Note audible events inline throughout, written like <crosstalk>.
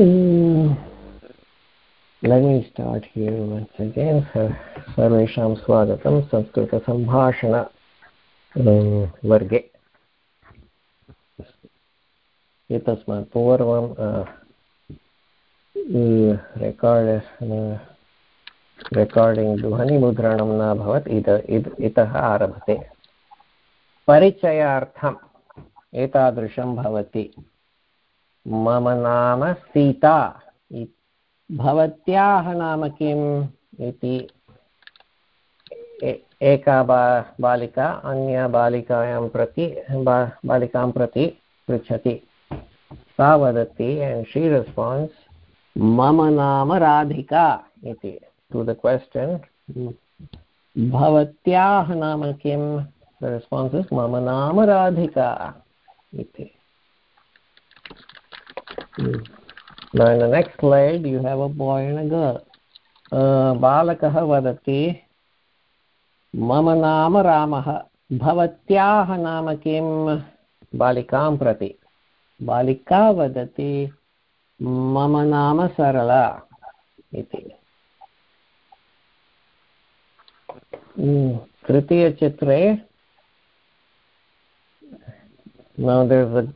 Mm. Let me start here once again. सर्वेषां स्वागतं संस्कृतसम्भाषण वर्गे एतस्मात् पूर्वं रेकार्ड् रेकार्डिङ्ग् ध्वनिमुद्रणं न अभवत् इत इतः आरभते परिचयार्थम् एतादृशं भवति मम नाम सीता। भवत्याः नाम किम् इति एका बा बालिका अन्या बालिकायां प्रति बा बालिकां प्रति पृच्छति। सा वदति एण्ड् शी रेस्पान्स् मम नाम राधिका इति। टु द क्वश्चन् भवत्याः नाम किं रेस्पान्स् मम नाम राधिका इति। now in the next slide you have a boy and a girl बालकः वदति मम नाम रामः भवत्याः नाम किं बालिकां प्रति बालिका वदति मम नाम सरला इति तृतीयचित्रे now there's a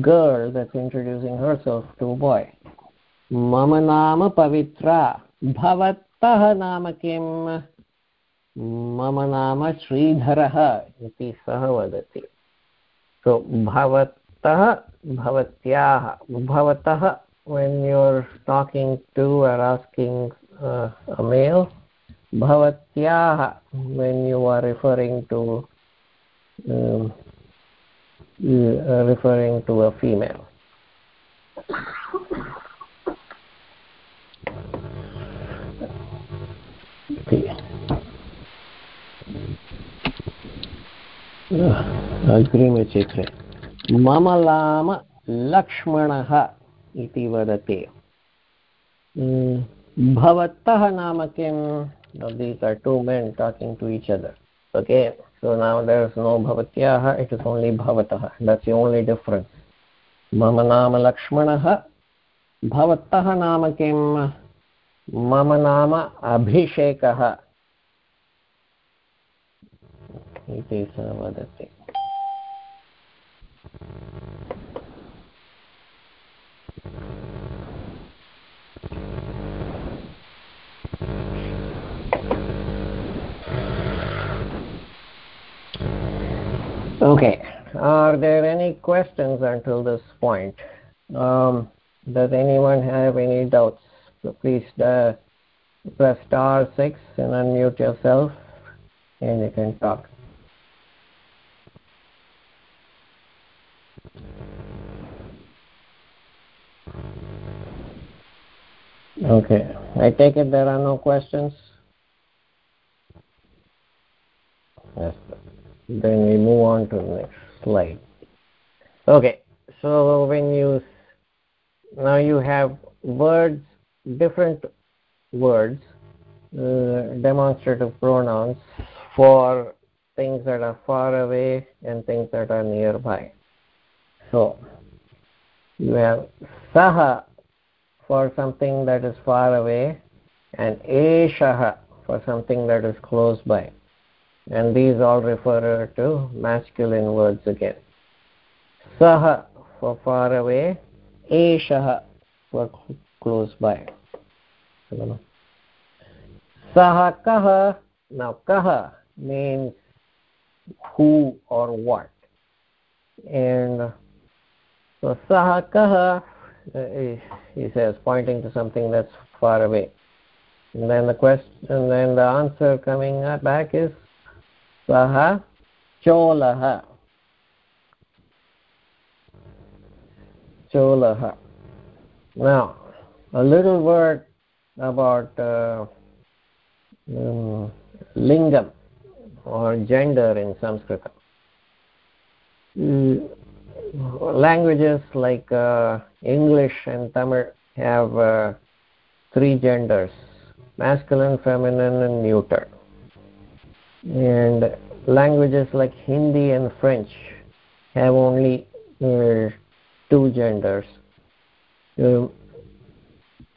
girl that's introducing herself to a boy मम नाम पवित्रा भवतः नाम किम् मम नाम श्रीधरः इति सः वदति सो भवतः भवत्याः भवतः when you're talking to or asking uh, a male bhavatyaah when you are referring to um, uh, referring to a female. अग्रिमचित्रे मम नाम लक्ष्मणः इति वदति भवतः नाम किम् these two men talking to each other okay so now there is no bhavatyah it is only bhavatah that's the only difference मम नाम लक्ष्मणः भवतः नाम किम् मम नाम अभिषेकः इति सः वदति okay. Are there any questions until this point? Um, does anyone have any doubts? So please uh, press star 6 and unmute yourself and you can talk. Okay. I take it there are no questions? Yes then we move on to the next slide. Okay so when you now you have words different words uh, demonstrative pronouns for things that are far away and things that are nearby. So you have saha for something that is far away and eshaha for something that is close by and these all refer to masculine words again. Saha for far away. Eshah for close by. Saha kah now kah means who or what. And so saha kah uh, he says pointing to something that's far away. And then the question and then the answer coming back is सः चोलः चोलः now a little word about uh, um, lingam or gender in sanskrit mm, languages like uh, english and tamil have uh, three genders masculine feminine and neuter and languages like hindi and french have only uh, two genders. Uh,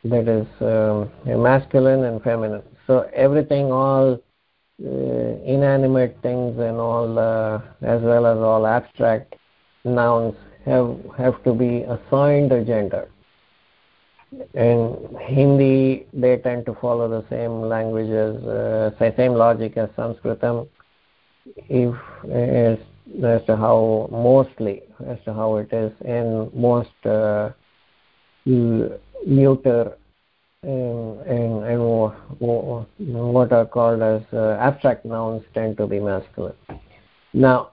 that is um, masculine and feminine. So everything all uh, inanimate things and all uh, as well as all abstract nouns have have to be assigned a gender in hindi they tend to follow the same languages uh, same logic as sanskritam if as, as to how mostly as to how it is in most uh, neuter and, and, what are called as uh, abstract nouns tend to be masculine. Now,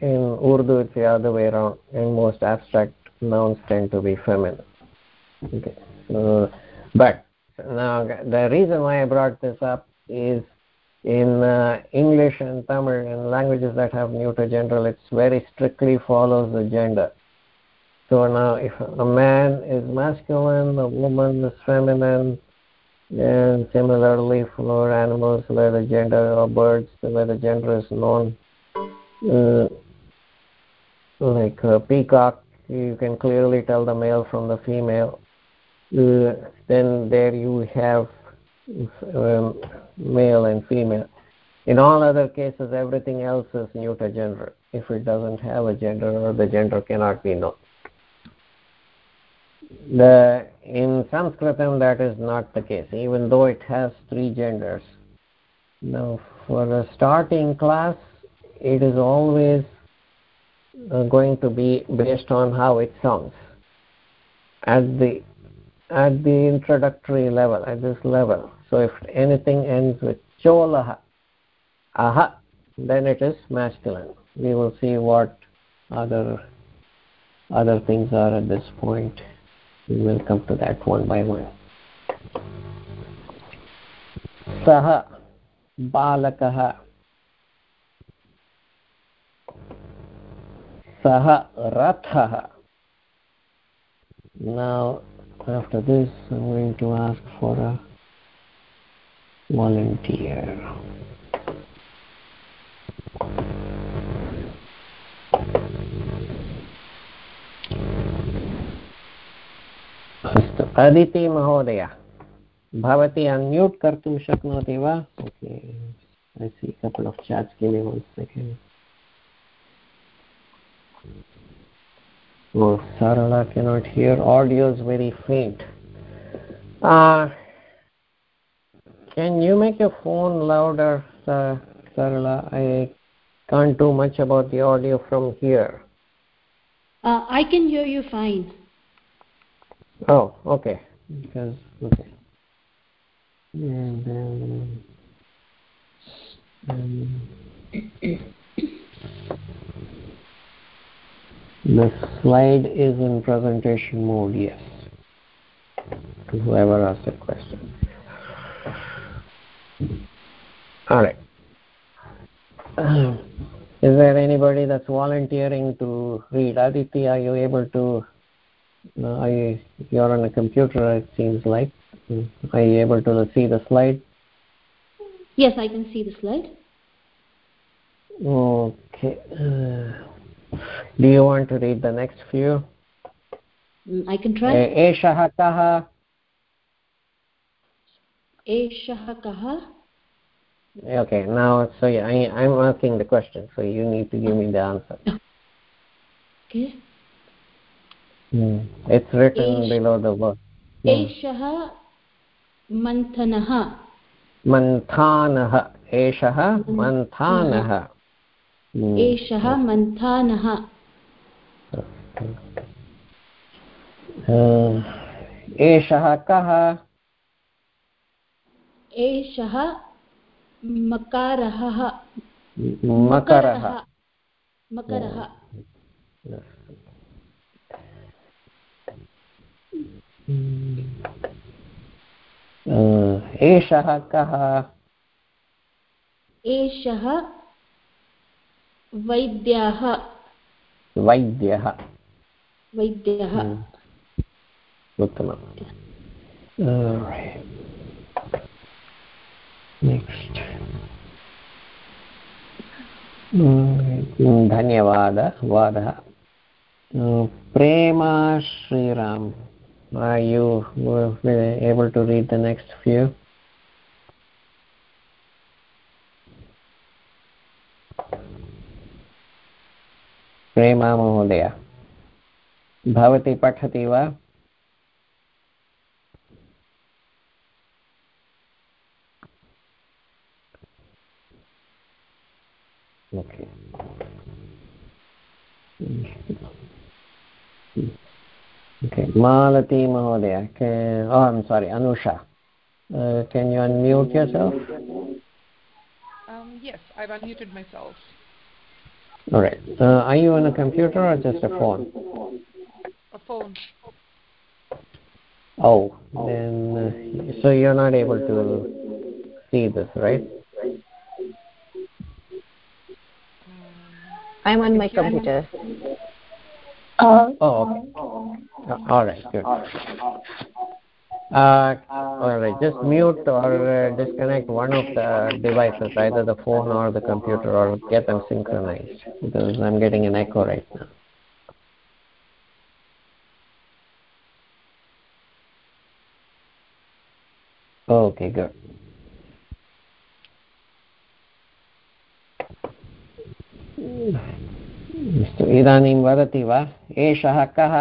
in Urdu, it's the other way around, and most abstract nouns tend to be feminine. Okay. So, but now the reason why I brought this up is in uh, English and Tamil and languages that have neuter gender, it very strictly follows the gender. So now if a man is masculine, a woman is feminine, and similarly for animals where the gender or birds where the gender is known, uh, like a peacock, you can clearly tell the male from the female. Uh, then there you have um, male and female. In all other cases, everything else is neuter gender. If it doesn't have a gender or the gender cannot be known. The in sanskritam that is not the case. Even though it has three genders. Now for a starting class it is always uh, going to be based on how it sounds. At the at the introductory level, at this level. So if anything ends with chola, aha, then it is masculine. We will see what other other things are at this point. We will come to that one by one. Saha, balakaha. Saha, rathaha. Now, after this, i'm going to ask for a volunteer. अस्तु। अदिति महोदय, भवती unmute कर्तुं शक्नोति वा? Okay couple of chats give second Oh, Sarala cannot hear. Audio is very faint. Uh, can you make your phone louder, Sarala? I can't do much about the audio from here. Uh, I can hear you fine. Oh, okay. Because okay. And then um, the slide is in presentation mode, yes. To whoever asked the question. All right. is there anybody that's volunteering to read? Aditi, are you able to uh, I, you're on a computer, it seems like. Are you able to see the slide? Yes, I can see the slide. Okay Uh, do you want to read the next few? Mm, I can try. एषः कः एषः कः Okay, now, so yeah, I, I'm asking the question, so you need to give me the answer. Okay. Mm. It's written Eish, below the word. एषः मन्थनः मन्थानः एषः मन्थानः एषः मन्थानः। एषः कः? एषः मकारः। मकरः। मकरः। एषः कः? एषः वैद्यः। वैद्यः। वैद्यः। उत्तमम्। नेक्स्ट् धन्यवादः वादः। प्रेमा Shriram are you able to read the next few? Prema महोदय भवती पठति वा? मालती महोदय sorry Anusha. Can you unmute yourself all right uh, are you on a computer or just a phone a phone oh then uh, so you're not able to see this right I'm on my computer. Uh, oh, okay. Uh, all right, good. Uh, all right, just mute or uh, disconnect one of the devices, either the phone or the computer, or get them synchronized because I'm getting an echo right now. Okay, good. अस्तु इदानीं वदति वा एषः कः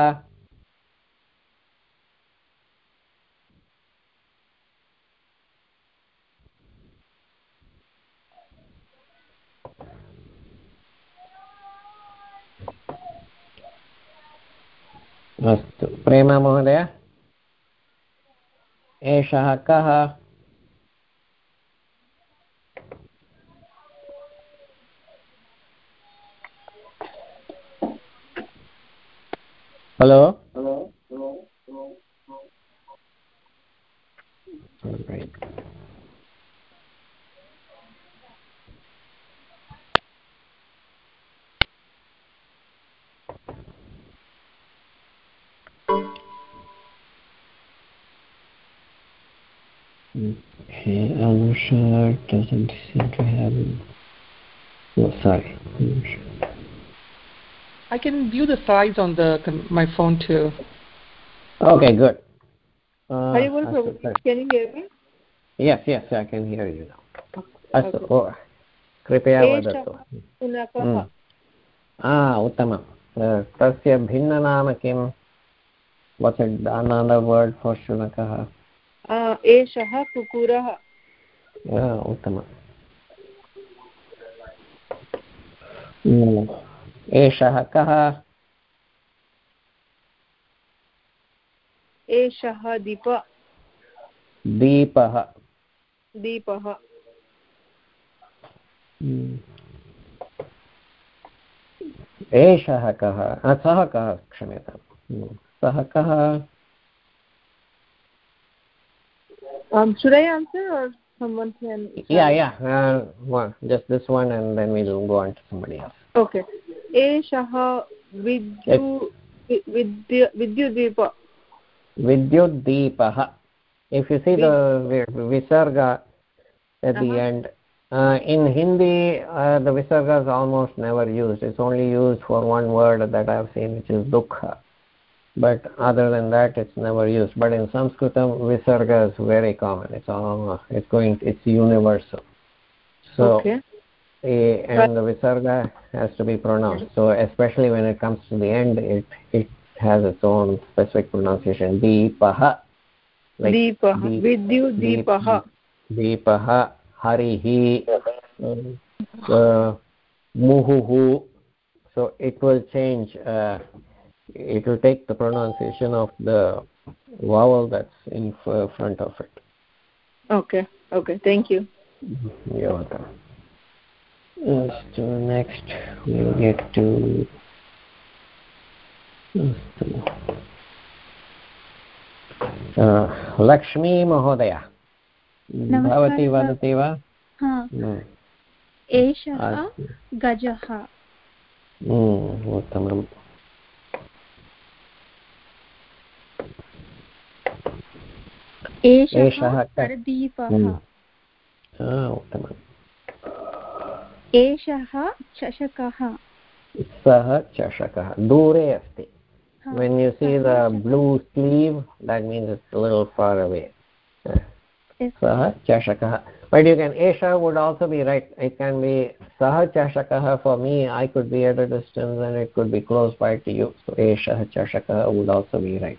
अस्तु प्रेमा महोदय एषः कः Hello? Hello? Hello? Hello? All right. Anusha doesn't seem to have. Oh, sorry. Anusha. I can view the slides on the my phone too. Okay, good. Uh, can you hear me? Yes, yes, I can hear you now. अस्तु कृपया वदतु उत्तमं तस्य भिन्ननाम किं what's it another word for शुनकः एषः कुकुरः। उत्तमम् एषः कः? एषः दीप। दीपः। दीपः। एषः कः? सः कः क्षम्यतां सः कः? Um, should I answer or someone can? Yeah, yeah. Uh, one, just this one, and then we'll go on to somebody else. Okay. Eshaha vidyu vidyudipa. Vidyudipaha. If you see the visarga at uh -huh. the uh-huh. end, uh, in Hindi, uh, the visarga is almost never used. It's only used for one word that I've seen, which is dukha but other than that it's never used. But in sanskritam visarga is very common. It's all it's going it's universal. So okay. a, and the visarga has to be pronounced. So especially when it comes to the end it it has its own specific pronunciation. Deepah like deepah vidyut deepah deepah harihi uh, muhuhu. So it will change uh, it will take the pronunciation of the vowel that's in front of it okay okay thank you you're welcome so next we'll get to Lakshmi महोदय भवती वदति वा एषः गजः उत्तमम् एषः करदीपः उत्तमम् एषः चषकः सः चषकः दूरे अस्ति when you see the blue sleeve that means it's a little far away sah chashakah but you can esha would also be right it can be sah chashakah for me i could be at a distance and it could be close by to you so esha chashakah would also be right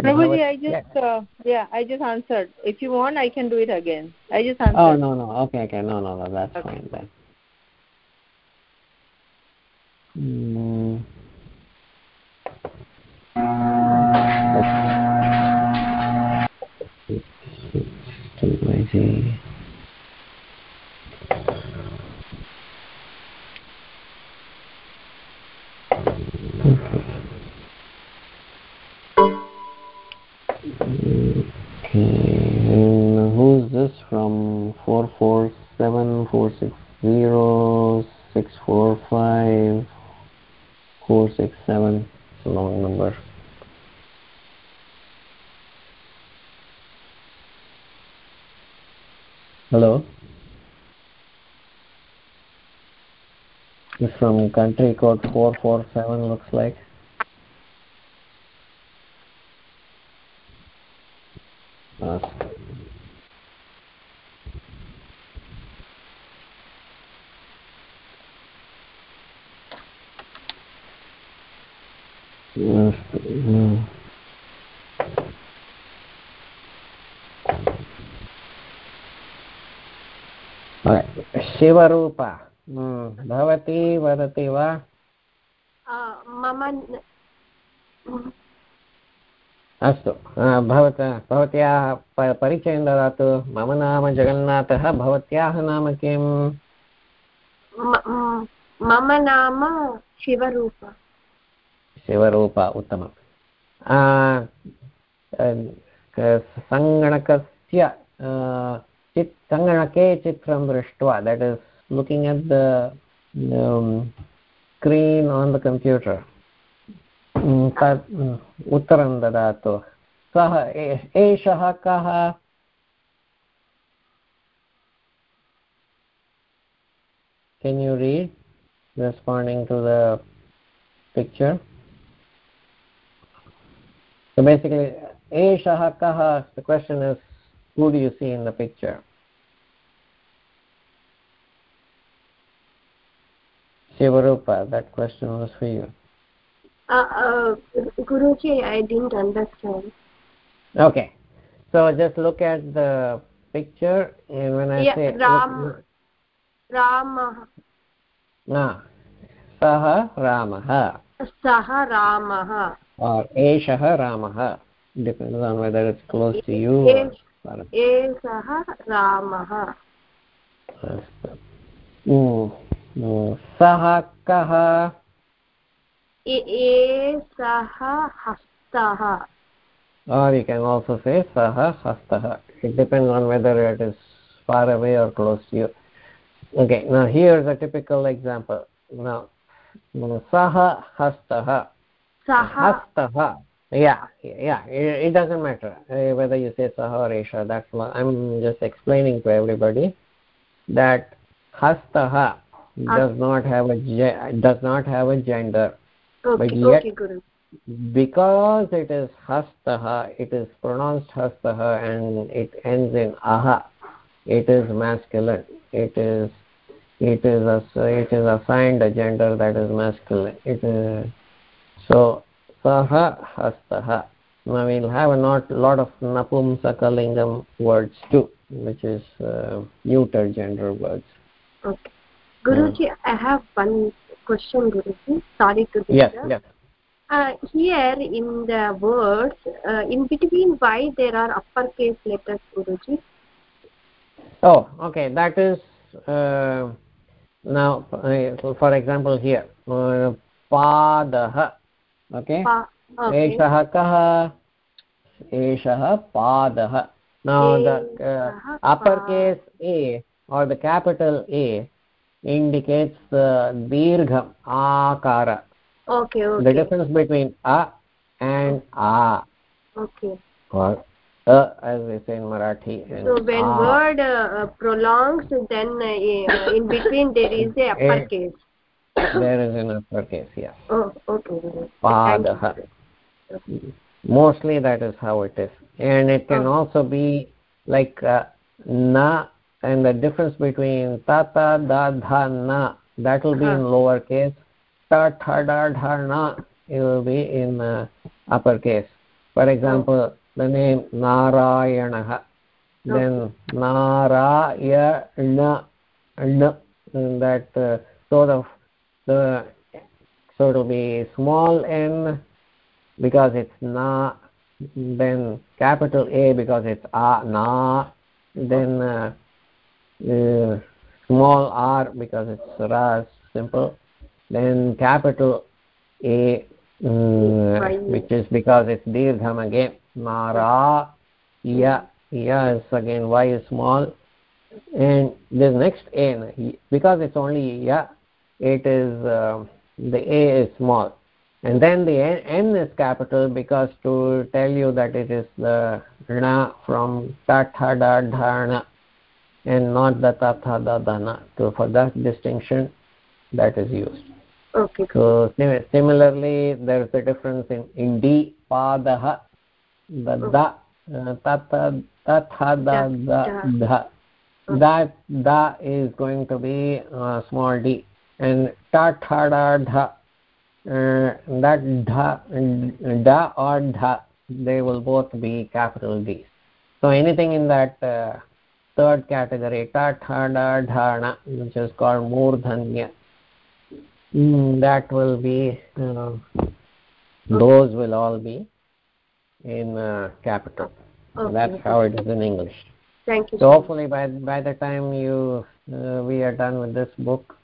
Prabhuji, I just uh, yeah, I just answered. If you want, I can do it again. I just answered. Oh no no okay okay no no no that's okay. fine then. Mm. from country code 447 looks like. Uh, भवती वदति वा? मम अस्तु. भवत भवत्याः परिचयं ददातु. मम नाम जगन्नाथः भवत्याः नाम किम्? मम नाम शिवरूप. शिवरूप उत्तमम्. सङ्गणकस्य चित् सङ्गणके चित्रं दृष्ट्वा that is looking at the screen on the computer तत् उत्तरं ददातु सः एषः कः Can you read responding to the picture? So basically, Eshaha Kaha, the question is, who do you see in the picture? Shivarupa, that question was for you. Uh, uh, Guruji, I didn't understand. Okay. So just look at the picture and when I yeah, say... Ram. Look, Ramah. Ah. Saha Ramah. Saha Ramah. Or Eshaha Ramah. Depends on whether it's close to you or... Eshaha Ramah. That's the... Mm. सः कः एषः हस्तः or you can also say saha hastah it depends on whether it is far away or close to you okay now here's a typical example now saha hastah saha hastah yeah yeah it, it doesn't matter uh, whether you say saha or esha that's i'm just explaining to everybody that hastah does not have a does not have a gender. Okay, but yet okay, Guru. because it is hastaha it is pronounced hastaha and it ends in aha it is masculine. It is it is a, it is assigned a gender that is masculine. It is so saha hastaha now we'll have a not lot of napumsakalingam words too which is uh, neuter gender words. Okay guruji yeah. i have one question guruji sorry to disturb yes yes uh, here in the words uh, in between why there are uppercase letters guruji oh okay that is uh, now uh, for example here uh, padah okay Pa- okay. एषः कः एषः पादः now the uh, एषः upper पा- case a or the capital a indicates the dirgham akara okay the difference between a and a. Okay. Or a as we say in marathi so when a. word uh, uh, prolongs then uh, uh, in between there is a upper Eh. there is an upper case yes. Oh okay. Padah mostly that is how it is. And it can Oh. also be like uh, na and the difference between ta ta da dha na that will be in Uh-huh. lower case ta tha da dha na it will be in uh, upper case for example the name narayanah then narayana na and that uh, sort of the so it will be small n because it's na then capital a because it's a na then uh, uh, small r because it's ra simple. Then capital a Right. which is because it's dirgham again. Mara ya ya is again y is small. And this next n because it's only ya it is uh, the a is small. And then the n, n is capital because to tell you that it is the na from tathada dharna and not the tathada dana so for that distinction that is used. Okay. So sim- similarly there is a difference in in d padah the da uh, tata tathada da dha that da is going to be uh, small d and ta tha da dha uh, that dha da or dha they will both be capital d. So anything in that uh, third category ta tha da dhana which is called murdhanya. Mm, that will be uh, those will all be in uh, capital. Okay. that's how it is in english. Thank you so hopefully by by the time you uh, we are done with this book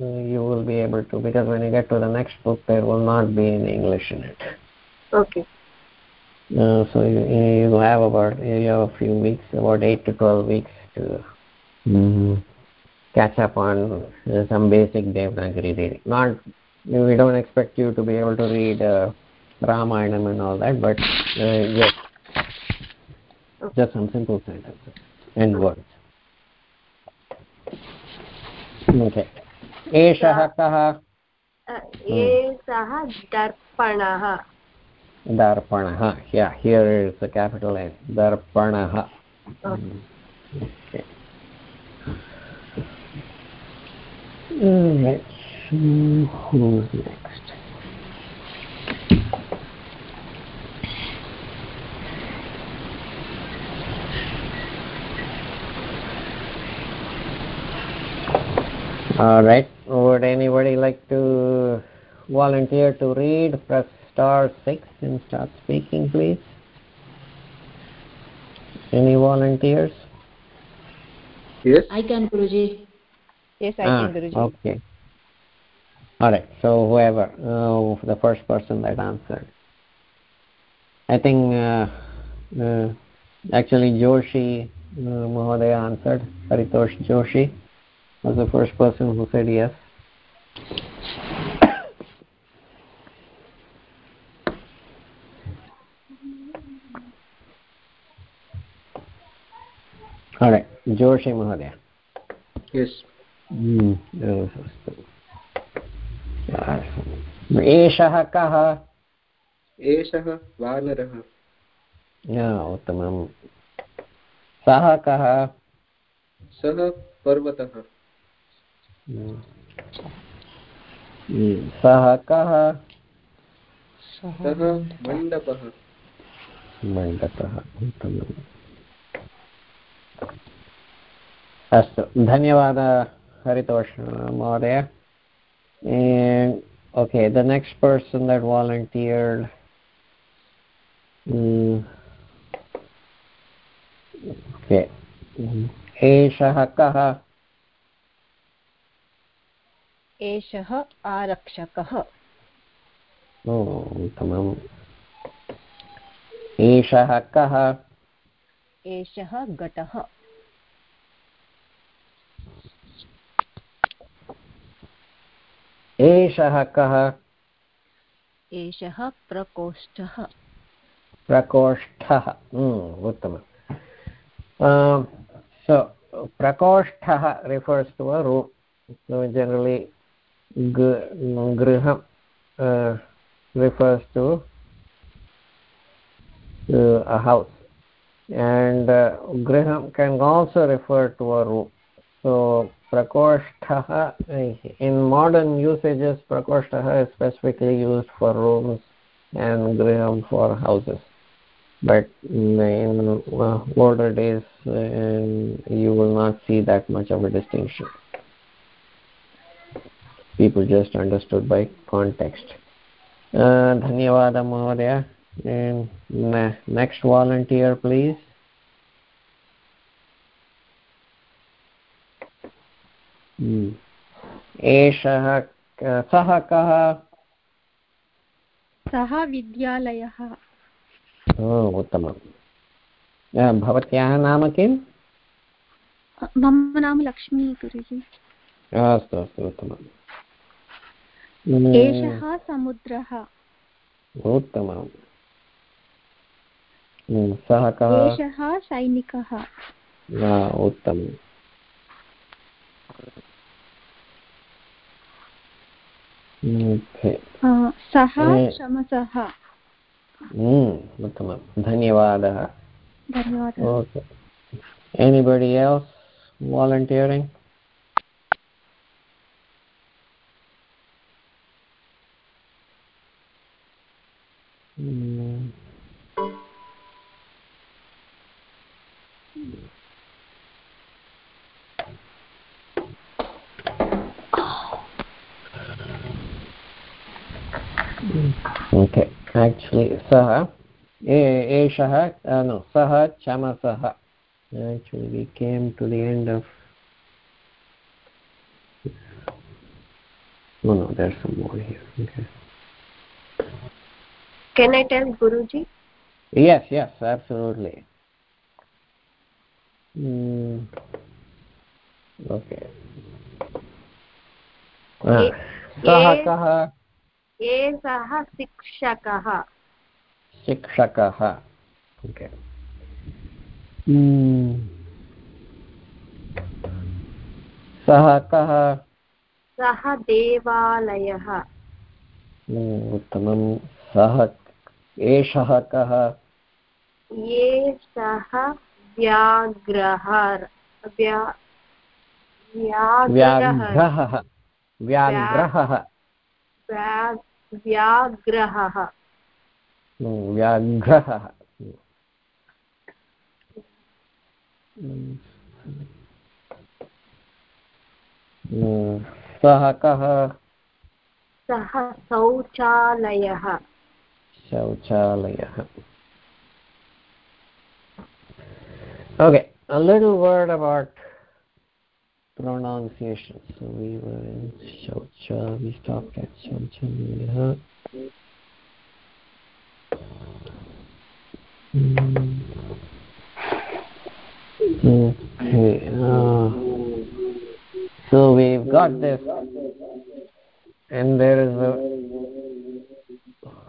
uh, you will be able to because when you get to the next book there will not be any english in it. Okay. Uh, so you, you have about you have a few weeks about 8 to 12 weeks to mm, catch up on uh, some basic devanagari reading not we don't expect you to be able to read uh, ramayanam and all that but uh, yes just some simple sentences and words okay एषः कः Uh, एषः दर्पणः दर्पणः yeah here is the capital N दर्पणः Okay Alright, so who's next? Alright, would anybody like to volunteer to read? Press star 6 and start speaking, please. Any volunteers? Yes. I can, Guruji. Yes, I Ah, can, Guruji. Okay. All right. So whoever, uh, the first person that answered. I think uh, uh, actually Joshi uh, Mahodaya answered. Paritosh Joshi was the first person who said yes. All right. Joshi महोदय. Mm, एषः कः? एषः वानरः। उत्तमं सः कः? सः पर्वतः। सः कः? सः मण्डपः। मण्डपः उत्तमम्। अस्तु धन्यवादः हरितोष महोदय and okay the next person that volunteered mm, okay एषः कः एषः आरक्षकः उत्तमम् एषः कः एषः घटः एषः कः? एषः प्रकोष्ठः। प्रकोष्ठः। हम्म, उत्तमं so uh, प्रकोष्ठः refers to a room generally गृहं refers to a house. And uh, graham can also refer to a room. So prakoshtha in modern usages prakoshtha is specifically used for rooms and griham for houses. But in uh, older days uh, you will not see that much of a distinction. People just understood by context. Uh, mahodaya and next एषः सः कः? सः विद्यालयः। उत्तमं भवत्याः नाम किम्? मम नाम लक्ष्मी गुरुजी अस्तु अस्तु उत्तमम्। एषः समुद्रः। उत्तमम्। सः कः? एषः सैनिकः। उत्तमम्। सः शमसः उत्तमं धन्यवादः धन्यवादः okay anybody else volunteering mm. actually sah एषः no सः चमसः actually we came to the end of no no there's some more here okay can i tell guruji yes yes absolutely mm. okay सः कः एषः शिक्षकः। शिक्षकः। Okay. सः कः? सः देवालयः। उत्तमं सः एषः कः? एषः व्याघ्रः व्याघ्रः व्याघ्रः व्याघ्रः व्याघ्रः सः कः सः शौचालयः शौचालयः okay a little word about pronunciation. So we were in shaucha we stopped at shauchalayah okay uh, so we've got this. And there is a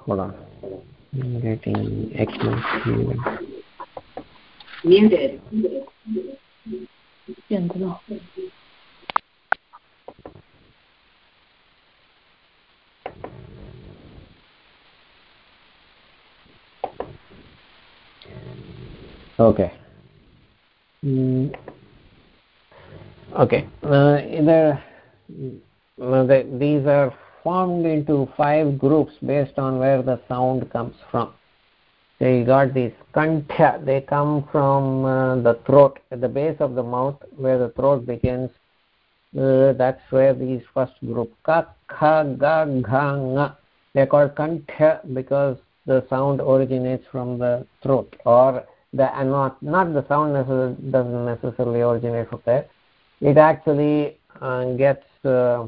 hold on. I'm getting echoes here. Muted okay. Mm. okay. Uh, either uh, the, these are formed into five groups based on where the sound comes from. So you got these kantha. They come from uh, the throat at the base of the mouth where the throat begins. Uh, that's where these first group ka kha ga gha nga they're called kantha because the sound originates from the throat or the and not not the sound necessarily, doesn't necessarily originate from there. It actually uh, gets uh, uh,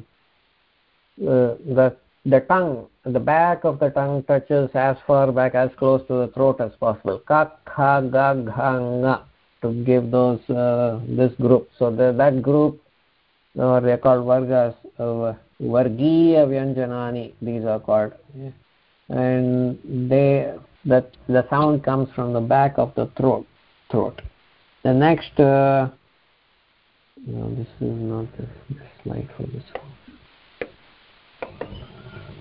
the the tongue the back of the tongue touches as far back as close to the throat as possible. Ka kha ga gha nga to give those uh, this group. So the, that group or they are called vargas uh, vargiya vyanjanani these are called. And they that the sound comes from the back of the throat throat. The next uh, no this is not the, slide for this one.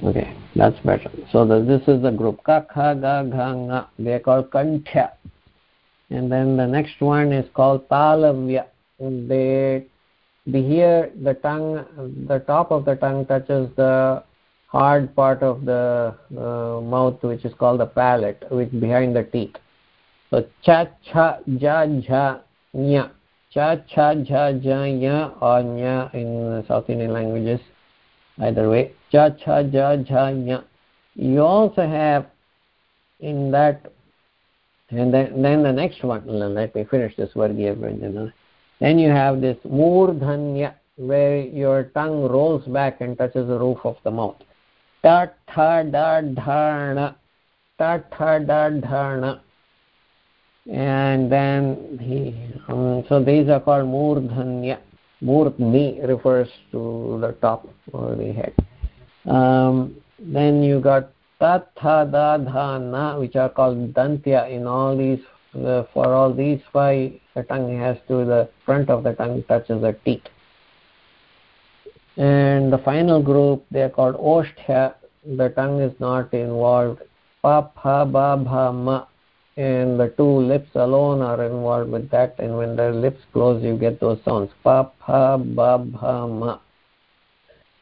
Okay that's better. So the, this is the group. Ka kha ga gha nga. They are called kanthya and then the next one is called talavya. They the here the tongue the top of the tongue touches the hard part of the uh, mouth which is called the palate which behind the teeth. So cha cha ja ja nya. Cha cha ja ja nya or nya in south indian languages either way. Cha cha ja ja nya. You also have in that and then, then the next one let me finish this vargiya vyanjana then you have this murdhanya where your tongue rolls back and touches the roof of the mouth ta tha da dharna ta tha da dharna and then he um, so these are called murdhanya. Murdhni refers to the top or the head. Um, then you got ta tha da dha na which are called dantya in all these uh, for all these five the tongue has to the front of the tongue touches the teeth and the final group they are called oshtha the tongue is not involved. Pa pha ba bha ma. And the two lips alone are involved with that. And when the lips close you get those sounds. Pa pha ba bha ma.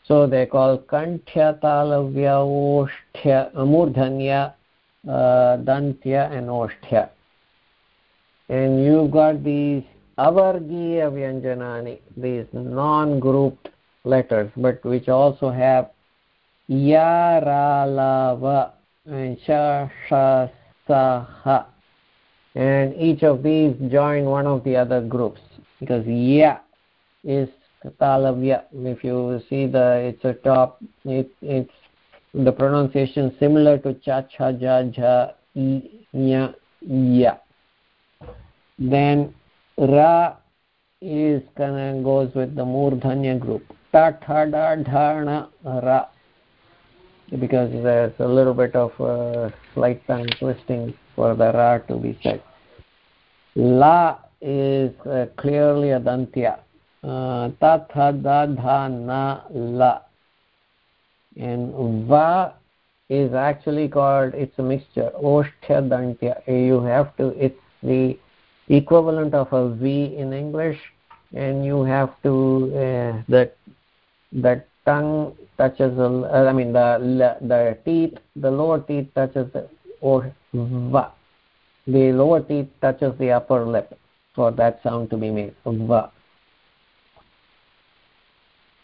So they call kanthya talavya oshtha murdhanya uh, dantya and oshtha and you've got these avargiya vyanjanani these non-grouped letters but which also have ya ra la va and sha sha sa ha and each of these join one of the other groups because ya is talavya if you see the it's a top it, it's the pronunciation similar to cha cha ja ja ya. Ya then ra is kind of goes with the murdhanya group ra because there's a little bit of slight tongue twisting for the ra to be said. La is uh, clearly a dantya. Uh, ta tha da dha na la and va is actually called it's a mixture oshtha dantya. You have to it's the equivalent of a v in english. And you have to uh, the the tongue touches the uh, i mean the the teeth the lower teeth touches the or va the lower teeth touches the upper lip for that sound to be made va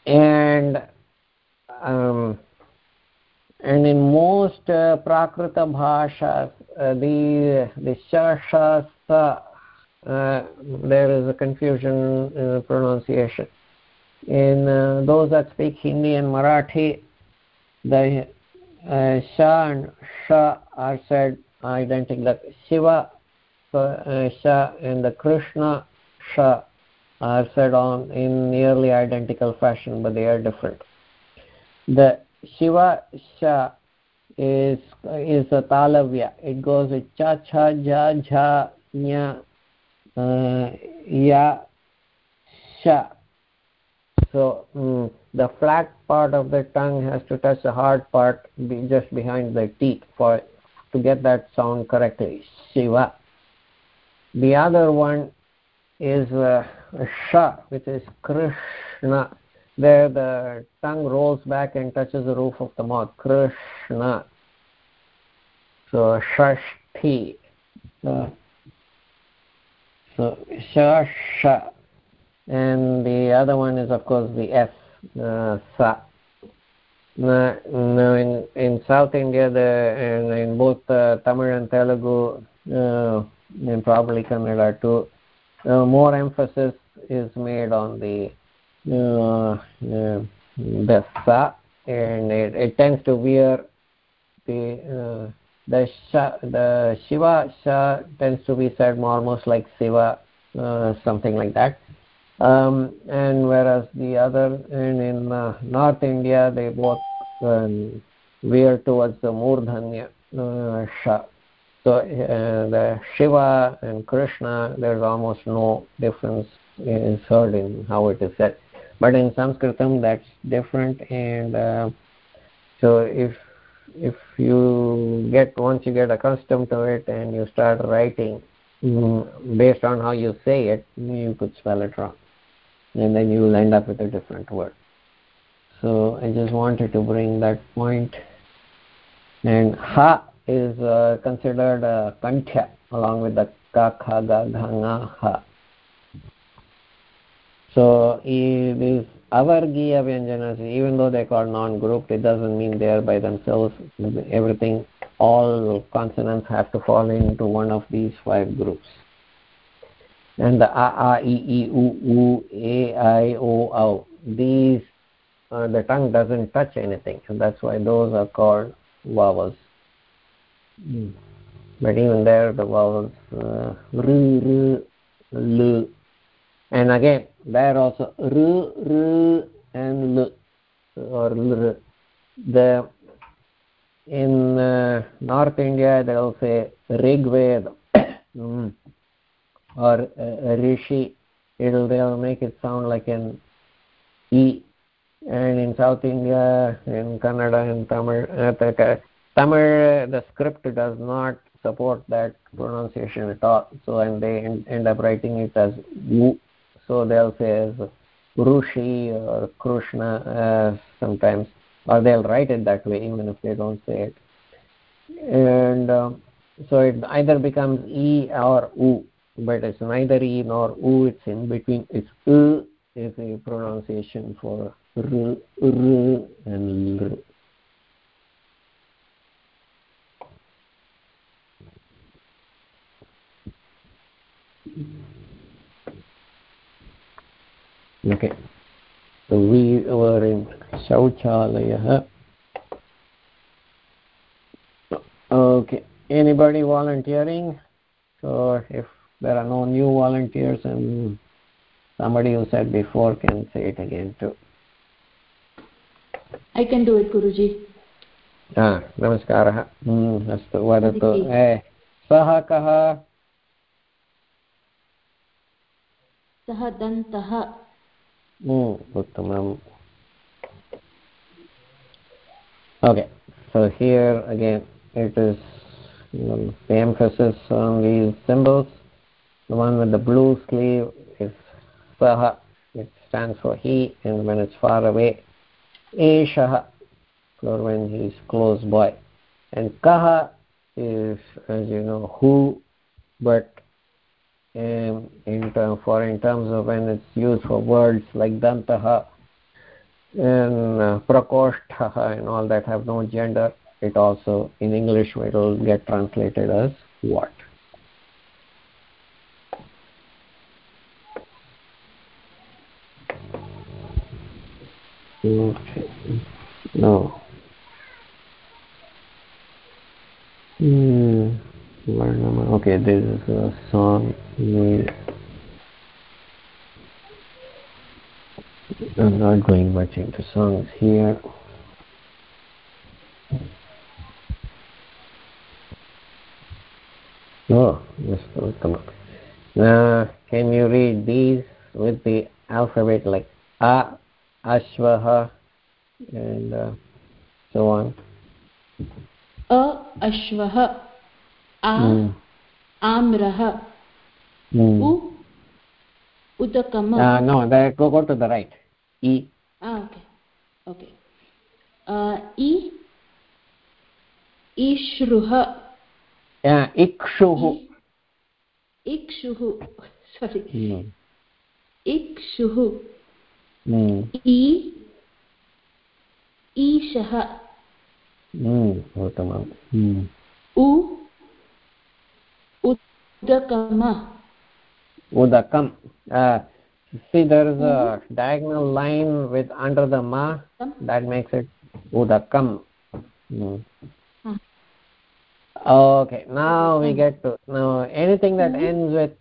and um, and in most uh, prakrita uh, the the shasha uh, there is a confusion in the pronunciation in uh, those that speak hindi and marathi the uh, sha and sha are said identical. Like shiva uh, sha and the krishna sha are said on in nearly identical fashion but they are different. The shiva sha is is a talavya. It goes with cha cha ja jha nya uh, ya sha so mm, the flat part of the tongue has to touch the hard part be just behind the teeth for to get that sound correctly. Shiva. The other one is uh, sha which is krishna. There the tongue rolls back and touches the roof of the mouth. Krishna. So shashti. Uh, so sha sha and the other one is of course the s uh, sa now, now in in south india the and in both uh, tamil and telugu uh, and probably kannada too uh, more emphasis is made on the uh, uh, the sa and it, it tends to veer the uh, the sha, the shiva sha tends to be said more almost like siva uh, something like that um, and whereas the other and in uh, north india they both um, veer towards the murdhanya uh, sha. So uh, the shiva and krishna there's almost no difference heard in how it is said. But in sanskritam that's different and uh, so if if you get once you get accustomed to it and you start writing mm, based on how you say it you could spell it wrong and then you will end up with a different word. So i just wanted to bring that point. And ha is uh, considered a kanthya along with the ka kha ga gha nga ha. So these avargiya vyanjanas even though they're called non-grouped it doesn't mean they are by themselves. Everything all consonants have to fall into one of these five groups and the a a e e u u a i o o these uh, the tongue doesn't touch anything and that's why those are called vowels mm. but even there the vowels uh, r, r, l, and again there also r, r and l or l. the in uh, north india they'll say rigved <coughs> mm. Or uh, rishi it'll they'll make it sound like an e and in south india in kannada and tamil uh, tamil the script does not support that pronunciation at all. So and they end, end up writing it as u. So they'll say as rushi or krishna uh, sometimes or they'll write it that way even if they don't say it. And um, so it either becomes e or u but it's neither e nor u it's in between. It's u is a pronunciation for r, r and l okay. So we were in shauchalayah okay. Anybody volunteering? So if there are no new volunteers and somebody who said before can say it again too i can do it guruji ah नमस्कारः अस्तु वदतु सः कः सः दन्तः uttamam okay so here again it is you know, the emphasis on these symbols the one with the blue sleeve is saha it stands for he and when it's far away eshaha for when he's close by. And kaha is as you know who but um, in term, for in terms of when it's used for words like dantaha and uh, prakoshtha and all that have no gender it also in english it will get translated as what okay no. Hmm. Okay this is a song made. I'm not going much into songs here. Oh yes come up now can you read these with the alphabet like a ashvaha and uh, so on a ashvaha a amrah u udakama uh, no that go go to the right e ah okay okay uh, e ishruh yeah ikshuh ikshuh sorry mm. ikshuh mm. e ईशः उत्तमम् उ udakama udakam uh, see there is a diagonal line with under the ma that makes it udakam hmm. Hmm. okay now we Udakam. get to now anything that Mhm. ends with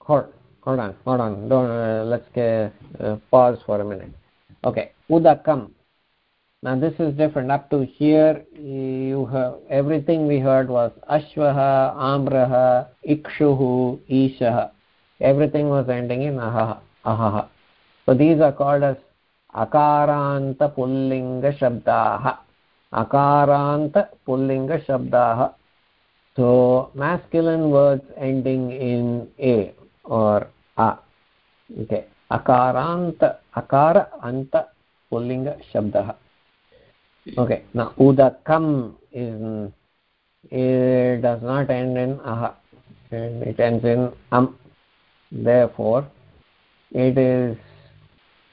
hold hold on hold on. Don't uh, let's get, uh, pause for a minute. Okay udakam now this is different. Up to here you have everything we heard was ashvaha amraha ikshuhu ishaha. Everything was ending in ahaha ahaha. So these are called as akaranta pullinga shabdaha. Akaranta pullinga shabdaha. So masculine words ending in a or a okay akaranta akara anta pullinga shabdaha okay now udakam is it does not end in aha and it ends in am therefore it is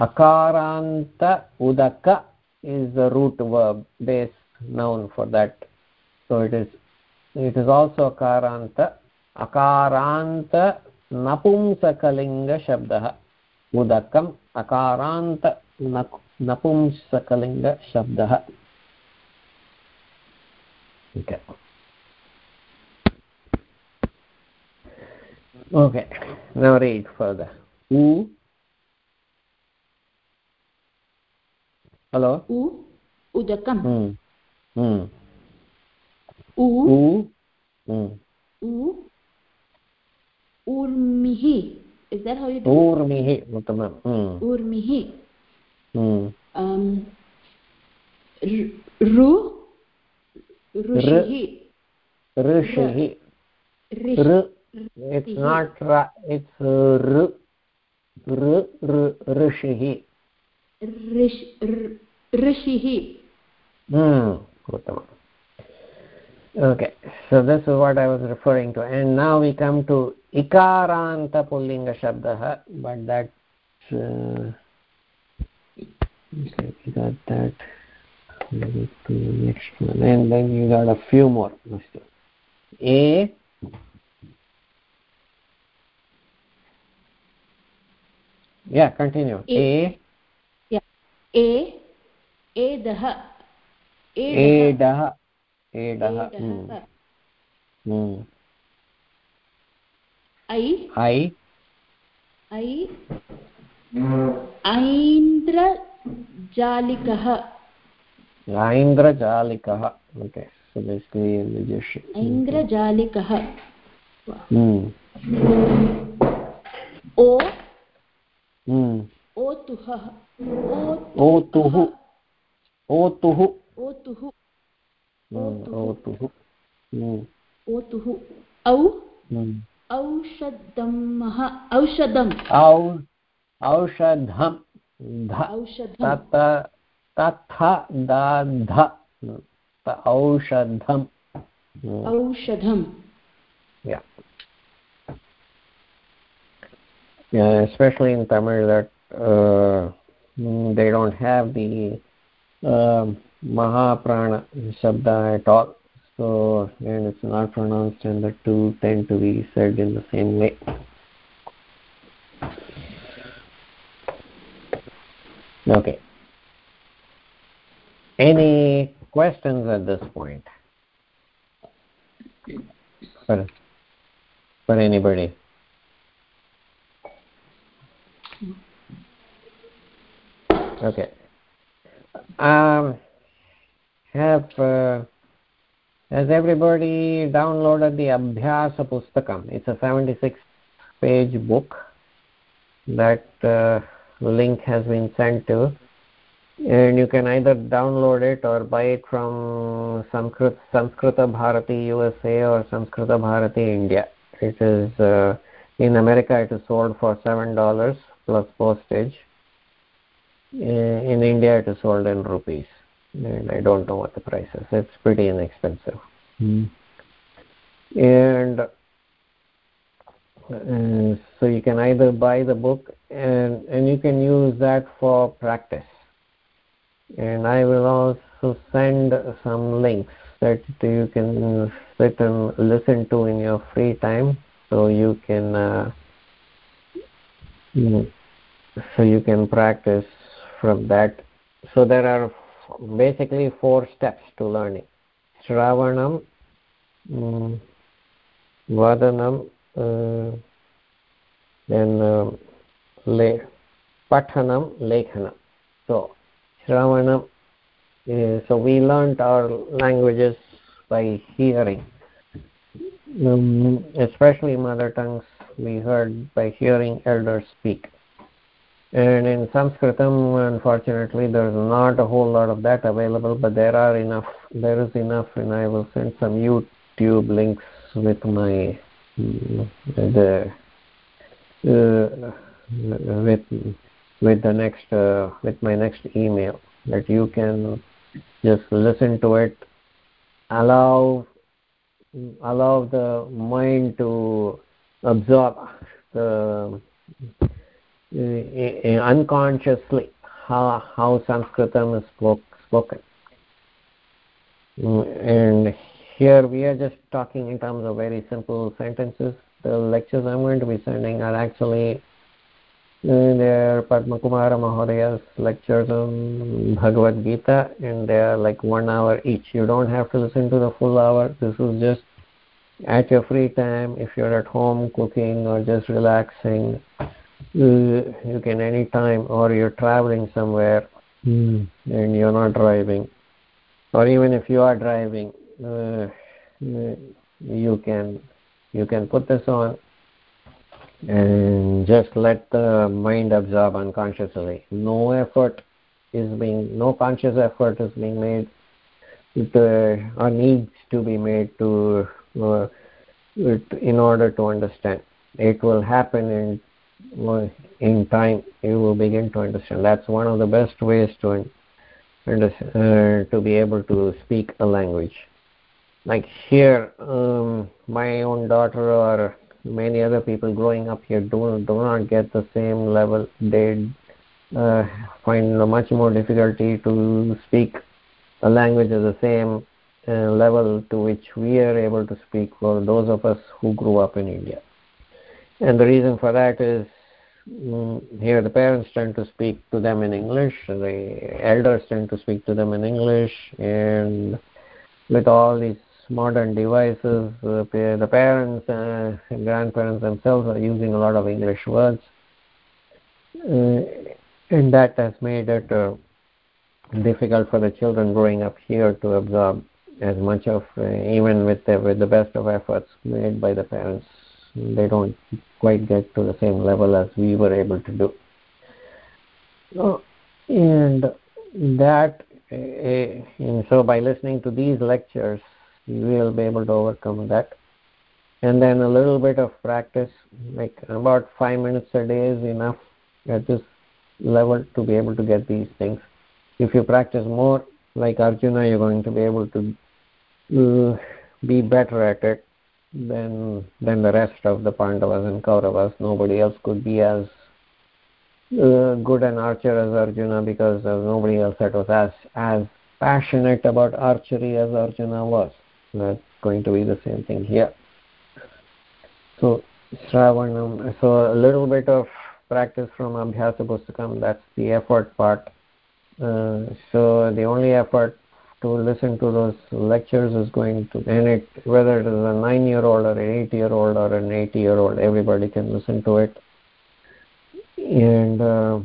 akaranta udaka is the root verb base noun for that so it is it is also akaranta akaranta now read further u hello u udakam hmm hmm u u hmm u urmihi is that how you do urmihi uttamam hmm. urmihi hmm. um ru rushihi rushihi r it's not ra it's r r r rishihi rish rishihi hmm uttamam okay. So this is what i was referring to. And now we come to इकारान्तपुल्लिङ्गशब्दः but that that एडः ऐ। ऐ। ऐ। ऐन्द्रजालिकः। ऐन्द्रजालिकः। Okay so basically ऐन्द्रजालिकः। Hmm. ओ। Hmm. ओतुः ओतुः ओतुः ओतुः ओतुः हम्म, ओतुः औ। औषधमः औषधम् औ औषधं ध औषधम् तत तथ दाध त- औषधं Hmm. औषधम् yeah yeah especially in tamil that uh, mm, they don't have the uh, mahaprana shabda at all so and it's not pronounced and the two tend to be said in the same way. Okay. Any questions at this point? For, for anybody? Okay. Um have uh, has everybody downloaded the abhyasa pustakam it's a 76 page book that uh, link has been sent to and you can either download it or buy it from Sanskrit, Sanskrita Bharati USA or Sanskrita Bharati India. It is uh, in America it is sold for seven dollars plus postage. Uh, In India it is sold in rupees, and I don't know what the price is. It's pretty inexpensive. And uh, so you can either buy the book and and you can use that for practice and I will also send some links that you can sit and listen to in your free time so you can uh, mm, so you can practice from that so there are basically four steps to learning. Shravanam um, vadanam uh, then uh, le pathanam lekhanam. So shravanam uh, so we learned our languages by hearing. Um, especially mother tongues we heard by hearing elders speak and in sanskritam unfortunately there's not a whole lot of that available but there are enough there is enough and i will send some youtube links with my the uh, with with the next uh, with my next email that you can just listen to it. Allow allow the mind to absorb the Uh, uh, unconsciously how how sanskritam is spoke, spoken mm, and here we are just talking in terms of very simple sentences the lectures i'm going to be sending are actually uh, they're Padma Kumara Mahodaya's lectures on Bhagavad Gita and they are like one hour each. You don't have to listen to the full hour. This is just at your free time if you're at home cooking or just relaxing. You, you can anytime or you're traveling somewhere mm. and you're not driving. Or even if you are driving uh, you can you can put this on and just let the mind absorb unconsciously. No effort is being no conscious effort is being made. The, or needs to be made to uh, in order to understand. It will happen in in time you will begin to understand. That's one of the best ways to uh, to be able to speak a language. Like here um, my own daughter or many other people growing up here do, do not get the same level. They uh, find much more difficulty to speak a language of the same uh, level to which we are able to speak for those of us who grew up in India. And the reason for that is um, here the parents tend to speak to them in English, the elders tend to speak to them in English, and with all these modern devices, uh, the parents uh, and grandparents themselves are using a lot of English words, uh, and that has made it uh, difficult for the children growing up here to absorb as much of, uh, even with the, with the best of efforts made by the parents, they don't quite get to the same level as we were able to do. So, and that, and so by listening to these lectures, you will be able to overcome that. And then a little bit of practice like about five minutes a day is enough at this level to be able to get these things. If you practice more like arjuna you're going to be able to uh, be better at it than than the rest of the pandavas and kauravas. Nobody else could be as uh, good an archer as arjuna because there's nobody else that was as as passionate about archery as arjuna was. That's going to be the same thing here. So shravanam so a little bit of practice from abhyasa pustakam. That's the effort part. Uh, so the only effort to listen to those lectures is going to and it whether it is a nine year old or an eight year old or an eighty year old everybody can listen to it. And uh,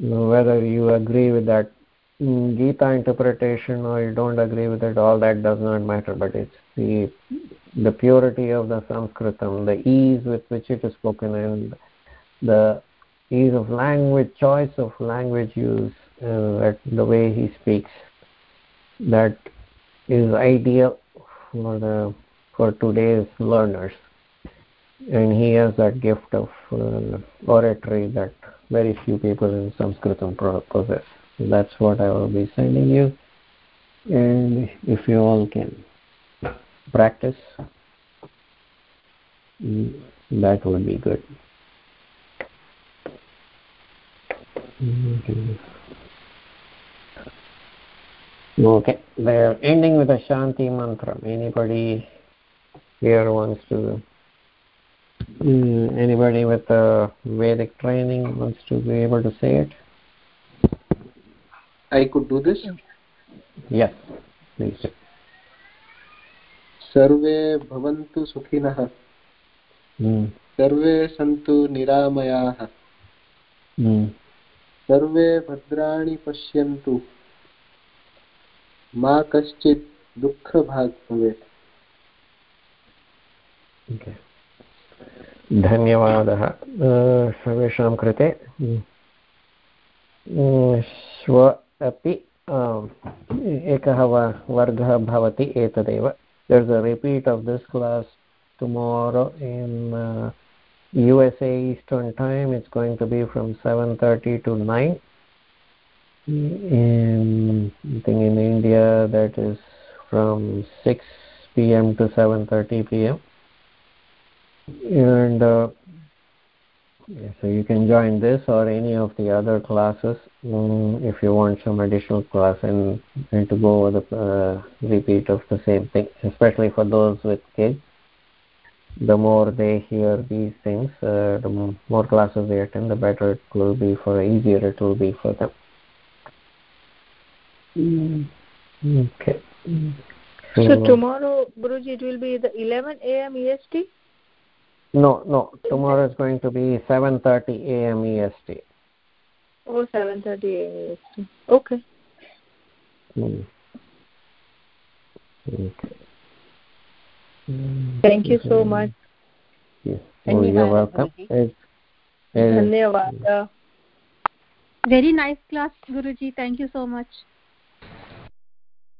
whether you agree with that Gita interpretation or you don't agree with it, all that does not matter, but it's the the purity of the Sanskritam, the ease with which it is spoken, and the ease of language, choice of language use, uh, the way he speaks, that is ideal for the for today's learners. And he has that gift of uh, oratory that very few people in Sanskritam possess. That's what I will be sending you. And if you all can practice mm, that would be good okay they're ending with a shanti mantra anybody here wants to mm, anybody with a vedic training wants to be able to say it I could do this. Yes, please. सर्वे भवन्तु सुखिनः Mm. सर्वे सन्तु निरामयाः Mm. सर्वे भद्राणि पश्यन्तु माँ कश्चित दुख भाग हुए धन्यवाद। सर्वेश कृते। श्व अपि एकः वा, वर्गः भवति एतदेव। There's a repeat of this tomorrow in U S eastern time it's going to be from seven thirty in I think in India that is from 6 p.m. to 7:30 p.m. and uh, so you can join this or any of the other classes um, if you want some additional class and, and to go over the uh, repeat of the same thing especially for those with kids the more they hear these things uh, the more classes they attend the better it will be for easier it will be for them Mm. okay So uh, tomorrow, Guruji, it will be the 11 a.m. EST? no no tomorrow is going to be 7:30 a.m. EST Oh, 7.30 a.m. EST. Okay. Mm. Okay. Thank you so mm-hmm. much. Yes. Oh, you're welcome. It's, it's, Dhanyawad. Very nice class, Guruji. Thank you so much.